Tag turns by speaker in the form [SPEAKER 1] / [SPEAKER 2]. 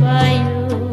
[SPEAKER 1] পাইলো